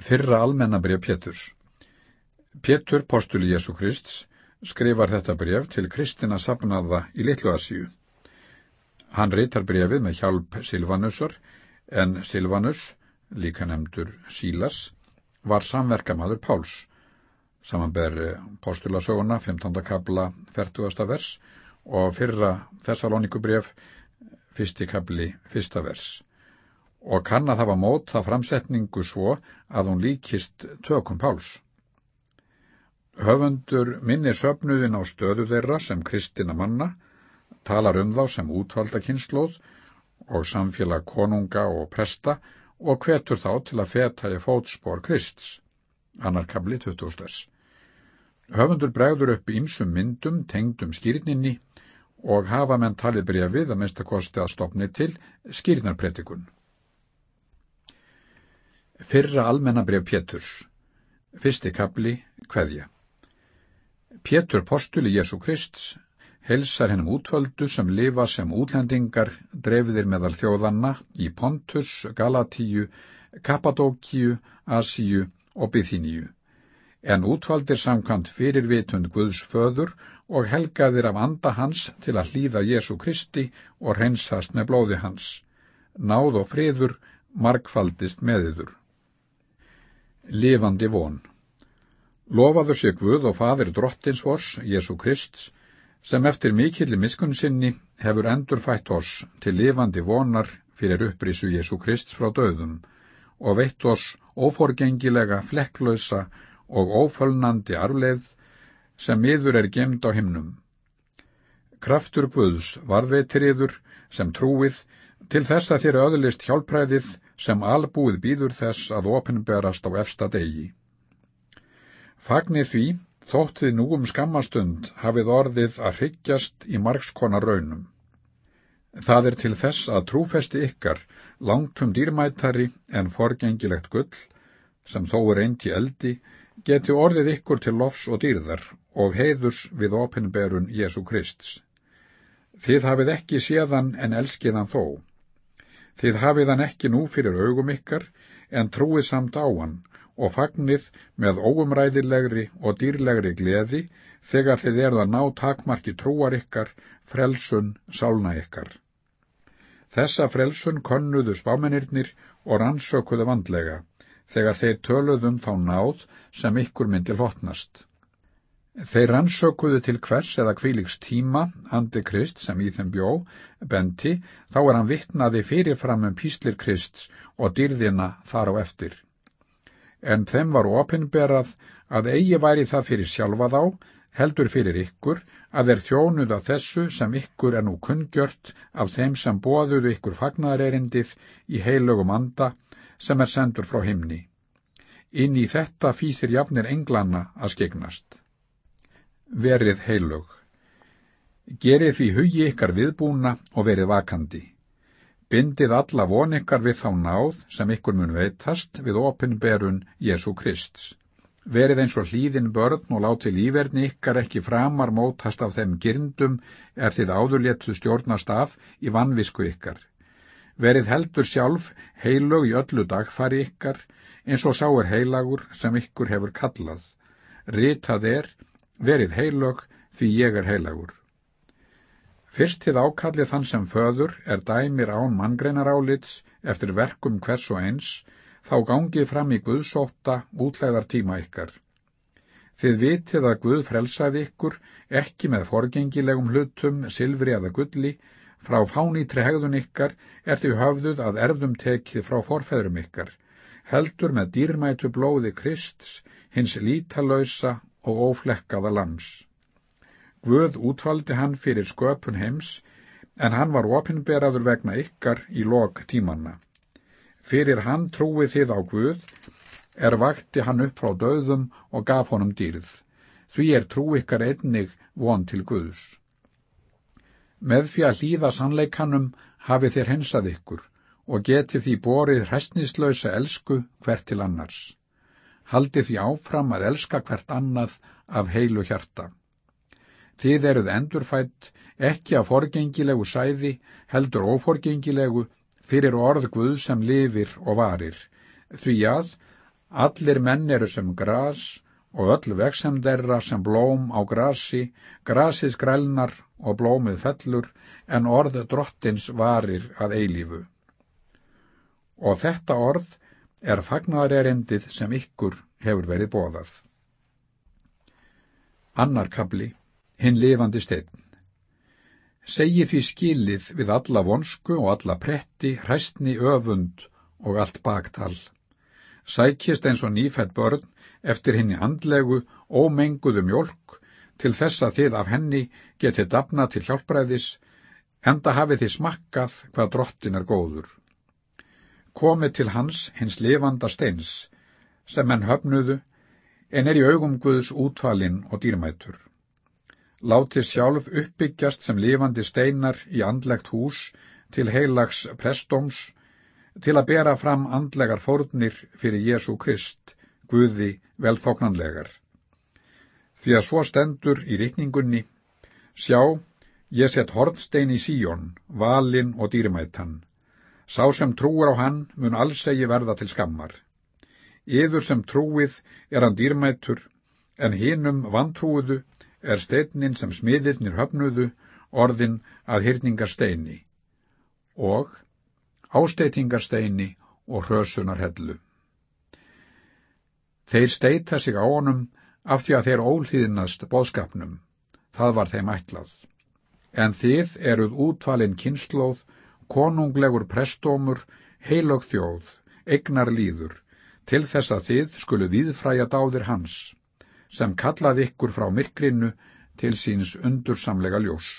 Fyrra almennabrið Péturs Pétur, postuli Jésu Krist, skrifar þetta bref til Kristina sapnaða í Littlu Asíu. Hann reytar brefið með hjálp Silvanusar, en Silvanus, líka nefndur Sílas, var samverkamaður Páls. Samanber postulasöguna, 15. kabla, 40. vers og fyrra Þessalónikubref, fyrsti kabli, fyrsta vers og kann að hafa móta framsetningu svo að hún líkist tökum Páls. Höfundur minnir söpnuðin á stöðu þeirra sem kristina manna, talar um þá sem útvalda kynnslóð og samfélag konunga og presta og hvetur þá til að feta í fótspor Krists, annar kabli 20. Höfundur bregður upp ímsum myndum tengdum skýrninni og hafa menn talið brefið að mesta kosti að stopni til skýrnarpretikun. Fyrra almennabref Péturs Fyrsti kapli, Kveðja. Pétur postuli Jésu Krist helsar hennum útvöldu sem lifa sem útlendingar drefiðir meðal þjóðanna í Pontus, Galatíu, Kappadókíu, Asíu og Byþíníu, en útvaldir samkvæmt fyrir vitund Guðs föður og helgaðir af anda hans til að hlýða Jésu Kristi og reynsast með blóði hans. Náð og friður markfaldist meðiður lifandi von. Lofaðu sig Guð og fadir drottins vors, Jésu Krist, sem eftir mikilli miskun sinni hefur endurfætt oss til lifandi vonar fyrir upprísu Jésu Krist frá döðum og veitt oss óforgengilega flekklausa og ófölnandi arfleð sem miður er gemd á himnum. Kraftur Guðs varðveitir yður sem trúið til þess að þér öðlist hjálpræðið sem albúið býður þess að opinberast á efsta degi. Fagnir því, þótt þið nú um skammastund hafið orðið að hryggjast í margskonar raunum. Það er til þess að trúfesti ykkar langtum dýrmættari en forgengilegt gull, sem þó er eint í eldi, geti orðið ykkur til lofs og dýrðar og heiðurs við opinberun Jésu Krists. Þið hafið ekki séðan en elskiðan þó, Þið hafið hann ekki nú fyrir augum ykkar, en trúið samt á hann og fagnið með óumræðilegri og dýrlegri gleði þegar þið eruð að ná takmarki trúar ykkar, frelsun, sálna ykkar. Þessa frelsun konnuðu spámennirnir og rannsökuðu vandlega, þegar þeir töluðum þá náð sem ykkur myndi hlottnast. Þeir rannsökuðu til hvers eða kvíliks tíma, andi Krist sem í þeim bjó, benti, þá er hann vittnaði fyrirfram um píslir Krist og dyrðina þar á eftir. En þeim var opinberað að eigi væri það fyrir sjálfa þá, heldur fyrir ykkur, að er þjónuð að þessu sem ykkur er nú kunngjört af þeim sem bóðuðu ykkur fagnarerindið í heilögum anda sem er sendur frá himni. Inn í þetta fýsir jafnir englanna að skegnast verið heilög. Gerið því hugi ykkar viðbúna og verið vakandi. Bindið alla von ykkar við þá náð sem ykkur mun veitast við opinberun Jésu Krist. Verið eins og hlýðin börn og láti lífverðni ykkar ekki framar mótast af þeim girndum er þið áðurléttu stjórnast af í vannvisku ykkar. Verið heldur sjálf heilög í öllu dagfari ykkar eins og sáir heilagur sem ykkur hefur kallað. Ritað er verið heilög því ég er heilagur. Fyrst til ákallið þann sem föður er dæmir án manngreinaráliðs eftir verkum hvers og eins, þá gangið fram í Guðsóta útlæðar tíma ykkar. Þið vitið að Guð frelsaði ykkur ekki með forgengilegum hlutum, silfri eða gulli, frá fánítri hegðun ykkar er því höfðuð að erðum tekið frá forfeðrum ykkar, heldur með dýrmætu blóði Krists, hins lítalösa og óflekkaða lams. Guð útvaldi hann fyrir sköpun heims, en hann var opinberaður vegna ykkar í lok tímanna. Fyrir hann trúið þið á Guð, er vakti hann upp frá döðum og gaf honum dýrð. Því er trú ykkar einnig von til Guðs. Með því að hlýða sannleikanum hafi þér hensað ykkur og geti því borið hræstnislausa elsku hvert til annars haldi því áfram að elska hvert annað af heilu hjarta. Þið eruð endurfætt ekki af forgengilegu sæði, heldur óforgengilegu fyrir orð Guð sem lifir og varir, því að Allir menn eru sem gras og öll veksemderra sem blóm á grasi, grasið skrælnar og blómið fellur, en orð drottins varir að eilífu. Og þetta orð er fagnaðarerindið sem ykkur hefur verið bóðað. Annar kabli, hinn lifandi steinn. Segji því skilið við alla vonsku og alla pretti, hræstni öfund og allt baktal. Sækist eins og nýfætt börn eftir henni andlegu, ómenguðu mjölk, til þess að þið af henni getið dafna til hjálpræðis, enda hafið þið smakkað hvað drottin er góður. Komið til hans hins lifanda steins, sem henn höfnuðu, en er í augum Guðs útvalinn og dýrmætur. Látið sjálf uppbyggjast sem lifandi steinar í andlegt hús til heilags prestóms, til að bera fram andlegar fórnir fyrir Jésu Krist, Guði velþóknanlegar. Því að svo stendur í rikningunni, sjá, ég sett hornstein í síjón, valinn og dýrmætan. Sá sem trúur á hann mun alls eigi verða til skammar. Yður sem trúið er hann dýrmætur, en hinum vantrúuðu er steinnin sem smiðirnir höfnuðu orðin að hyrningarsteini og ásteitingarsteini og hrösunarhellu. Þeir steita sig á honum af því að þeir ólýðnast bóðskapnum. Það var þeim ætlað. En þið eruð útvalinn kynnslóð, konunglegur prestómur, heilög þjóð, egnar líður, til þess að þið skulu viðfræja dáðir hans, sem kallað ykkur frá myrkrinu til síns undursamlega ljós.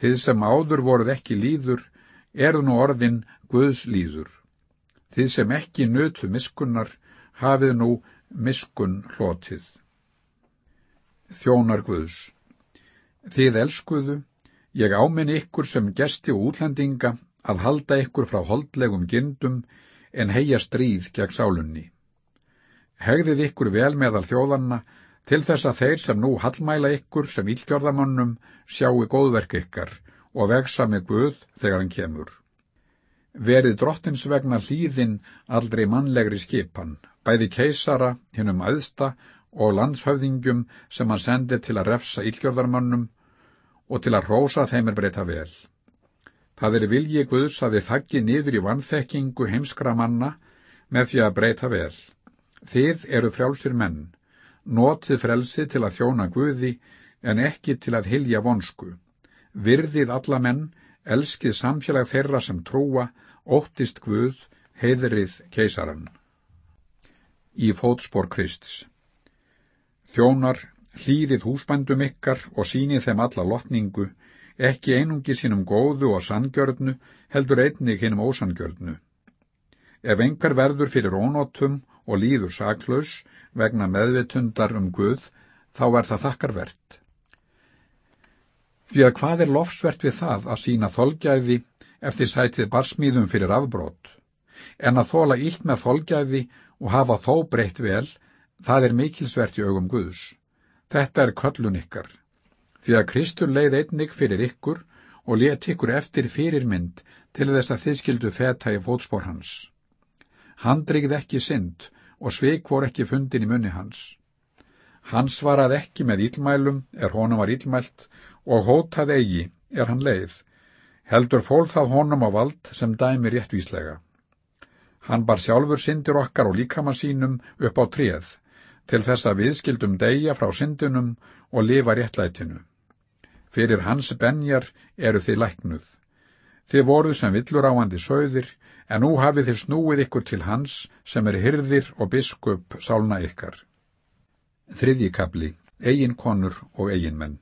Þið sem áður voruð ekki líður, eru nú orðin Guðs líður. Þið sem ekki nötu miskunnar, hafið nú miskun hlotið. Þjónar Guðs. Þið elskuðu, ég áminn ykkur sem gesti og útlendinga að halda ykkur frá holdlegum gindum en heia stríð gegn sálunni. Hegðið ykkur vel meðal þjóðanna til þess að þeir sem nú hallmæla ykkur sem ílgjörðamannum sjáu góðverk ykkar og vegsa með Guð þegar hann kemur. Verið drottins vegna hlýðin aldrei mannlegri skipan, bæði keisara, hinnum aðsta og landshöfðingjum sem hann sendi til að refsa ílgjörðarmannum og til að rósa þeim er breyta vel. Það er vilji Guðs að þið þakki niður í vannþekkingu heimskra manna með því að breyta vel. Þið eru frjálsir menn, notið frelsi til að þjóna Guði en ekki til að hilja vonsku. Virðið alla menn, elskið samfélag þeirra sem trúa, óttist Guð, heiðrið keisaran. Í fótspor Krists Þjónar, hlýðið húsbændum ykkar og sínið þeim alla lotningu, ekki einungi sínum góðu og sangjörnu, heldur einnig hinnum ósangjörnu. Ef einhver verður fyrir ónótum og líður saklaus vegna meðvitundar um Guð, þá er það þakkarvert. Því að hvað er lofsvert við það að sína þolgæði eftir sætið barsmíðum fyrir afbrót, en að þóla ílt með þolgæði og hafa þó breytt vel, það er mikilsvert í augum Guðs. Þetta er köllun ykkar. Því að Kristur leið einnig fyrir ykkur og let ykkur eftir fyrirmynd til þess að þið skildu feta í fótspór hans. Hann drigð ekki synd og sveik vor ekki fundin í munni hans. Hann svarað ekki með ílmælum er honum var ílmælt og hótað eigi er hann leið, heldur fól það honum á vald sem dæmi réttvíslega. Hann bar sjálfur syndir okkar og líkama sínum upp á tréð, til þess að við skildum deyja frá syndunum og lifa réttlætinu. Fyrir hans benjar eru þið læknuð. Þið voruð sem villur áandi sögðir, en nú hafið þið snúið ykkur til hans sem er hyrðir og biskup sálna ykkar. Þriðji kapli, eiginkonur og eiginmenn.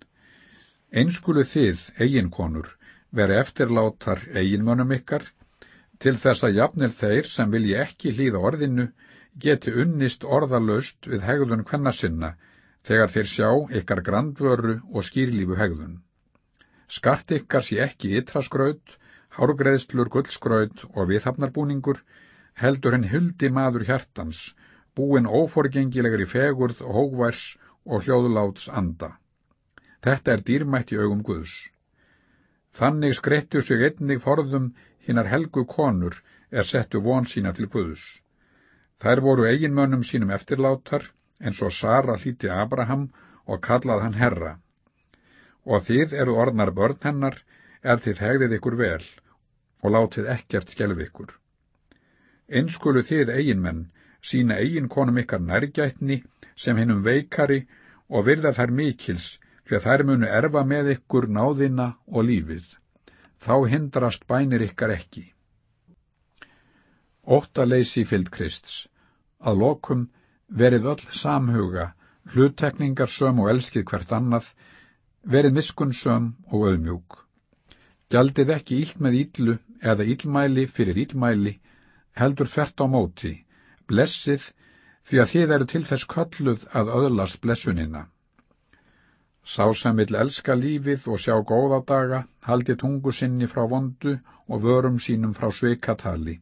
Einskulu þið, eiginkonur, veri eftirlátar eiginmönnum ykkar, til þess að jafnir þeir sem vilji ekki hlýða orðinu geti unnist orðalöst við hegðun hvenna sinna þegar þeir sjá ykkar grandvöru og skýrlífu hegðun. Skart ykkar sé ekki ytraskraut, hárgreðslur, gullskraut og viðhafnarbúningur, heldur henn huldi maður hjartans, búin óforgengilegar í fegurð, hógværs og hljóðuláts anda. Þetta er dýrmætt í augum Guðs. Þannig skrettu sig einnig forðum hinnar helgu konur er settu von sína til Guðs. Þær voru eiginmönnum sínum eftirlátar, eins og Sara hlíti Abraham og kallað hann herra. Og þið eru orðnar börn hennar, er þið hegðið ykkur vel, og látið ekkert skjelf ykkur. Einskulu þið eiginmenn, sína eiginkonum ykkar nærgætni, sem hinnum veikari, og virða þær mikils, fyrir þær munu erfa með ykkur náðina og lífið. Þá hindrast bænir ykkar ekki. Óttaleysi fyllt Krists. Að lokum verið öll samhuga, hluttekningarsöm og elskið hvert annað, verið miskunnsöm og auðmjúk. Gjaldið ekki íll með íllu eða íllmæli fyrir íllmæli, heldur þvert á móti, blessið því að þið eru til þess kölluð að öðlast blessunina. Sá sem vill elska lífið og sjá góða daga, haldi tungu sinni frá vondu og vörum sínum frá sveikatali.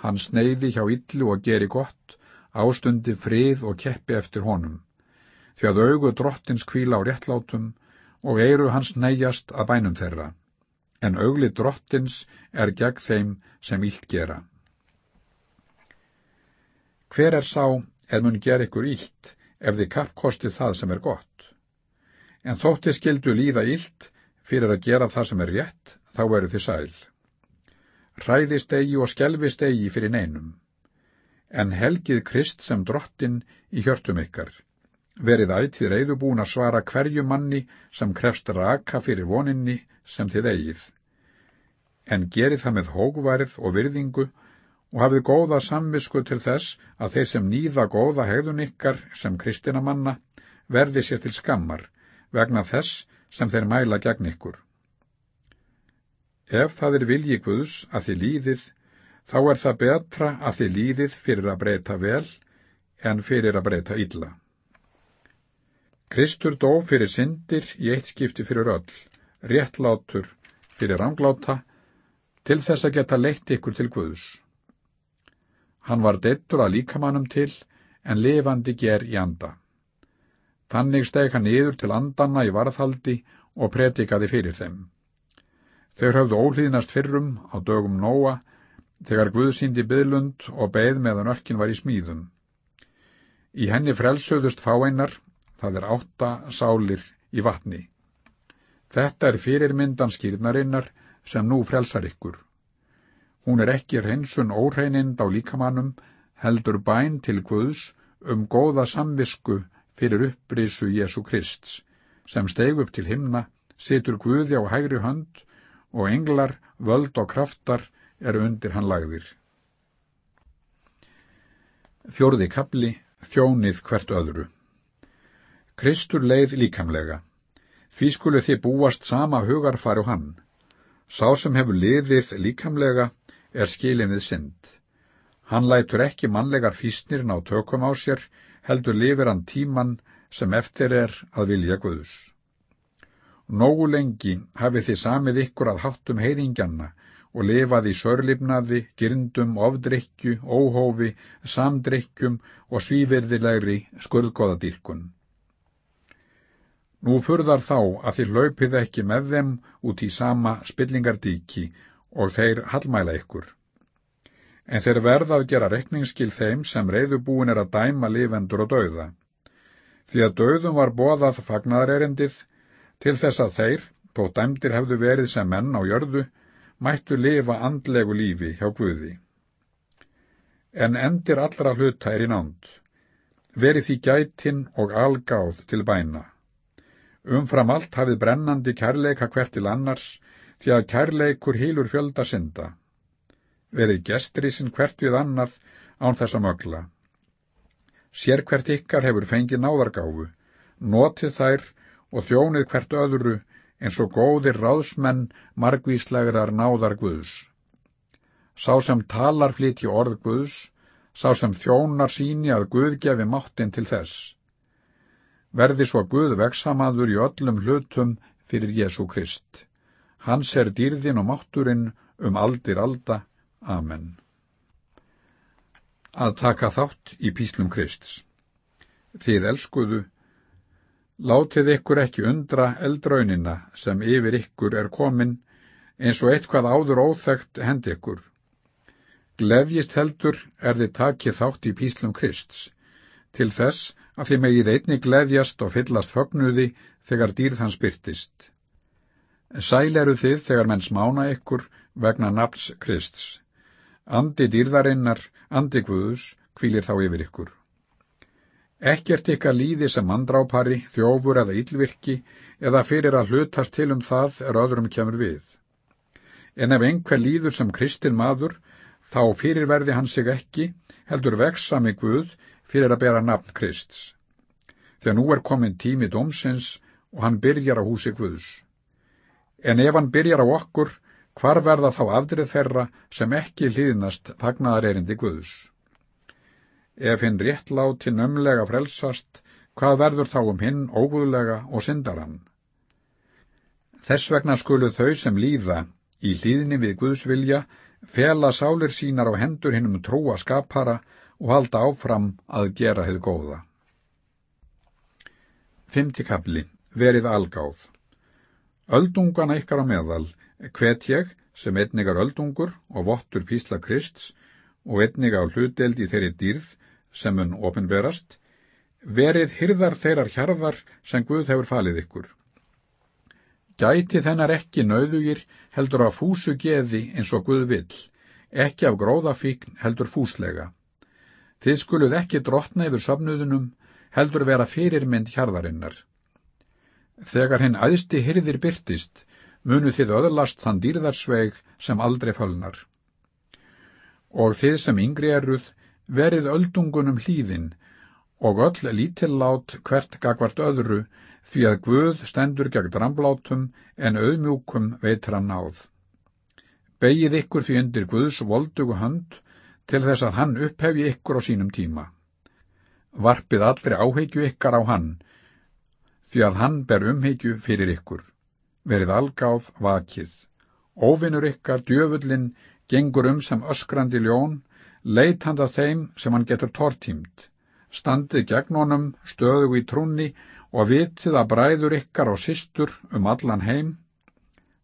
Hann sneiði hjá illu og geri gott, ástundi frið og keppi eftir honum. Því að augu drottins kvíla á réttlátum og eiru hans neyjast að bænum þeirra. En augli drottins er gegn þeim sem illt gera. Hver er sá er mun ger ykkur illt ef þið kappkosti það sem er gott? En þótti skildu líða illt fyrir að gera það sem er rétt, þá eru þið sæl hræðist eigi og skelvist eigi fyrir neinum. En helgið Krist sem drottin í hjörtum ykkar. Verið ættið reyðubúin að svara hverju manni sem krefst raka fyrir voninni sem þið eigið. En gerið það með hógværið og virðingu og hafið góða samvisku til þess að þeir sem nýða góða hegðun ykkar sem kristina manna verði sér til skammar vegna þess sem þeir mæla gegn ykkur. Ef það er vilji Guðs að þið líðið, þá er það betra að þið líðið fyrir að breyta vel en fyrir að breyta illa. Kristur dó fyrir syndir í eitt skipti fyrir öll, réttlátur fyrir rangláta, til þess að geta leitt ykkur til Guðs. Hann var deittur að líkamannum til, en lifandi ger í anda. Þannig steg hann yður til andanna í varðhaldi og pretikaði fyrir þeim. Þeir höfðu óhlýðnast fyrrum á dögum Nóa, þegar Guð síndi byðlund og beð meðan örkin var í smíðum. Í henni frelsöðust fáeinar, það er átta sálir í vatni. Þetta er fyrirmyndan skýrnarinnar sem nú frelsar ykkur. Hún er ekki reynsun óreinind á líkamannum, heldur bæn til Guðs um góða samvisku fyrir upprísu Jésu Krist, sem steg upp til himna, situr Guði á hægri hönd og englar, völd og kraftar eru undir hann lagðir. Fjórði kapli, þjónið hvert öðru. Kristur leið líkamlega. Því skulu þið búast sama hugarfari og hann. Sá sem hefur liðið líkamlega er skilin við synd. Hann lætur ekki mannlegar físnir ná tökum á sér, heldur lifir hann tíman sem eftir er að vilja Guðus. Nógu lengi hafið þið samið ykkur að háttum heiðingjanna og lifað í sörlifnaði, girndum, ofdrykkju, óhófi, samdrykkjum og svíverðilegri skurðgóðadýrkun. Nú furðar þá að þið laupið ekki með þeim út í sama spillingardíki og þeir hallmæla ykkur. En þeir verða að gera rekningsskil þeim sem reyðubúin er að dæma lifendur og dauða. Því að dauðum var bóðað fagnarerendið til þess að þeir, þó dæmdir hefðu verið sem menn á jörðu, mættu lifa andlegu lífi hjá Guði. En endir allra hluta er í nánd. Verið því gætin og algáð til bæna. Umfram allt hafið brennandi kærleika hvert til annars, því að kærleikur hýlur fjölda synda. Verið gestrisinn hvert við annað án þess að mögla. Sér hvert ykkar hefur fengið náðargáfu, notið þær og þjónið hvert öðru eins og góðir ráðsmenn margvíslegrar náðar Guðs. Sá sem talar flytji orð Guðs, sá sem þjónar síni að Guð gefi máttinn til þess. Verði svo Guð veksamaður í öllum hlutum fyrir Jésu Krist. Hans er dýrðin og mátturinn um aldir alda. Amen. Að taka þátt í píslum Krists. Þið elskuðu Látið ykkur ekki undra eldraunina sem yfir ykkur er komin eins og eitthvað áður óþægt hendi ykkur. Gleðjist heldur er þið takið þátt í píslum Krists, til þess að þið megið einni gleðjast og fyllast fögnuði þegar dýrð hans byrtist. Sæl eru þið þegar menn smána ykkur vegna nafns Krists. Andi dýrðarinnar, andi Guðus, kvílir þá yfir ykkur. Ekkert ykkar líði sem mandrápari, þjófur eða yllvirki eða fyrir að hlutast til um það er öðrum kemur við. En ef einhver líður sem kristin maður, þá fyrirverði hann sig ekki, heldur veksami Guð fyrir að bera nafn Krists. Þegar nú er komin tími dómsins og hann byrjar á húsi Guðs. En ef hann byrjar á okkur, hvar verða þá afdrið þeirra sem ekki hlýðnast fagnaðar erindi Guðs? Ef hinn réttláti nömlega frelsast, hvað verður þá um hinn óguðlega og syndarann? Þess vegna skulu þau sem líða í hlýðni við Guðs vilja fela sálir sínar á hendur hinnum trúa skapara og halda áfram að gera hefð góða. Fymti kapli, verið algáð. Öldungana ykkar á meðal, hvet ég, sem einnigar öldungur og vottur písla Krists og einniga á hluteld í þeirri dýrð sem mun ofinberast, verið hyrðar þeirrar hjarðar sem Guð hefur falið ykkur. Gæti þennar ekki nauðugir heldur af fúsu geði eins og Guð vill, ekki af gróðafíkn heldur fúslega. Þið skuluð ekki drotna yfir söfnuðunum, heldur vera fyrirmynd hjarðarinnar. Þegar hinn æðsti hyrðir byrtist, munu þið öðlast þann dýrðarsveig sem aldrei fölnar. Og þið sem yngri eruð, verið öldungunum hlýðin og öll lítillát hvert gagvart öðru því að Guð stendur gegn dramblátum en auðmjúkum veitur hann náð. Begið ykkur því undir Guðs voldugu hönd til þess að hann upphefi ykkur á sínum tíma. Varpið allri áheikju ykkar á hann, því að hann ber umheikju fyrir ykkur. Verið algáð vakið. Óvinnur ykkar, djöfullin, gengur um sem öskrandi ljón, leit handa þeim sem hann getur tortímt, standið gegn honum, stöðu í trúnni og vitið að bræður ykkar og systur um allan heim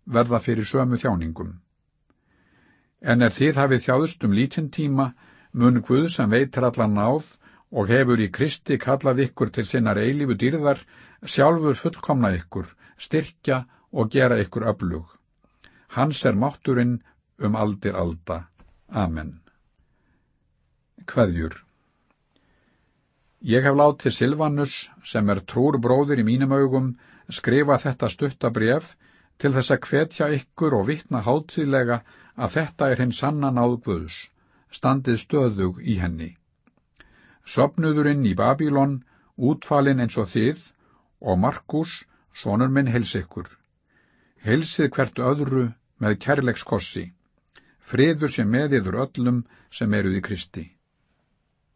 verða fyrir sömu þjáningum. En er þið hafið þjáðust um lítinn tíma, mun Guð sem veitir allan náð og hefur í Kristi kallað ykkur til sinnar eilífu dýrðar, sjálfur fullkomna ykkur, styrkja og gera ykkur öflug. Hans er mátturinn um aldir alda. Amen. Kveðjur Ég hef látið Silvanus, sem er trúr bróður í mínum augum, skrifa þetta stutta bref til þess að hvetja ykkur og vittna hátíðlega að þetta er hinn sanna náð Guðs, standið stöðug í henni. Sopnuðurinn í Babylon, útfalinn eins og þið, og Markus, sonur minn, hels ykkur. Helsið hvert öðru með kærleikskossi. Friður sem með yður öllum sem eruð í Kristi.